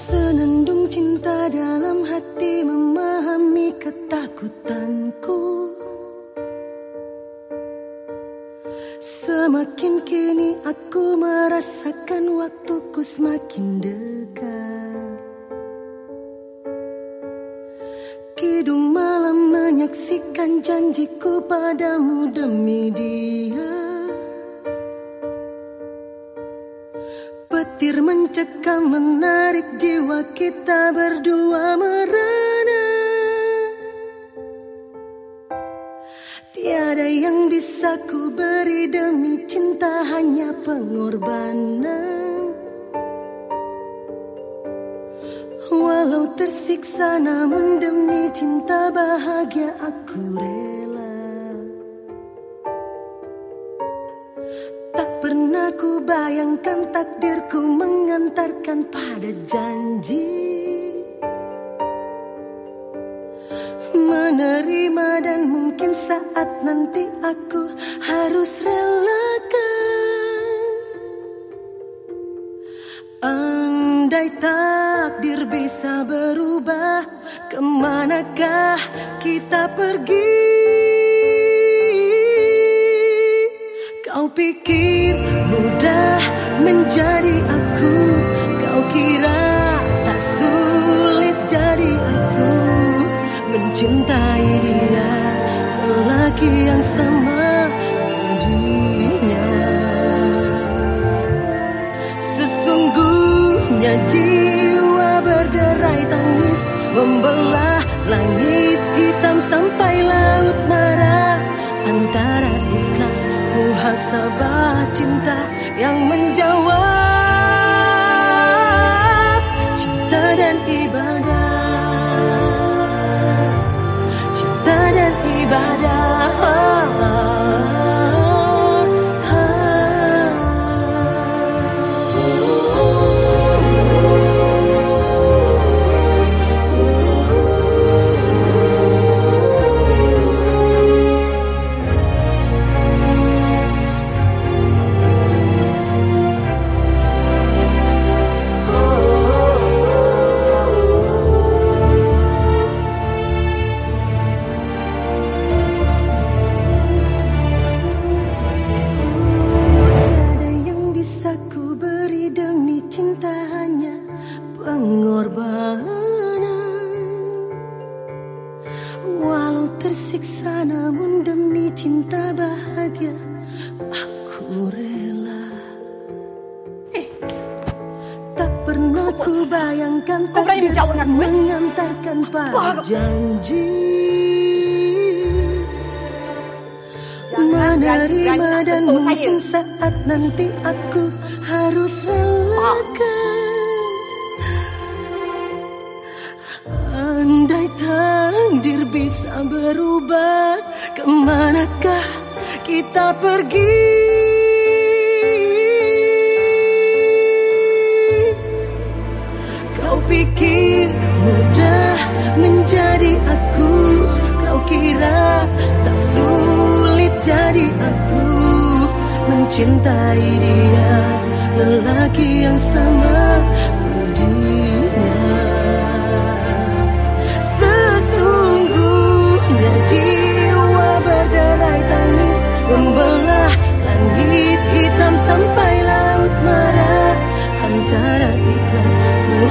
Senandung cinta dalam hati memahami ketakutanku. Semakin kini aku merasakan waktuku semakin dekat. Kidung malam menyaksikan janjiku padamu demi dia. Menarik jiwa kita berdua merana. Tiada yang bisa ku beri demi cinta hanya pengorbanan. Walau tersiksa namun demi cinta bahagia aku rela. Tak pernah ku bayangkan takdirku mengantarkan pada janji. Menerima dan mungkin saat nanti aku harus relakan. Andai takdir bisa berubah Ke manakah kita pergi Kau pikir mudah menjadi aku? Kau kira tak sulit jadi aku? Mencintai dia Lelaki yang sama dia Sesungguhnya jiwa berderai tangis Membelah langit hitam muhasabah cinta yang menjawab tersiksa namun demi cinta bahagia aku rela. Tak pernah ku bayangkan dengan gue? mengantarkan pada janji. Menerima dan mungkin saat nanti aku harus relakan berubah Ke manakah kita pergi? Kau pikir mudah menjadi aku? Kau kira tak sulit jadi aku? Mencintai dia Lelaki yang sama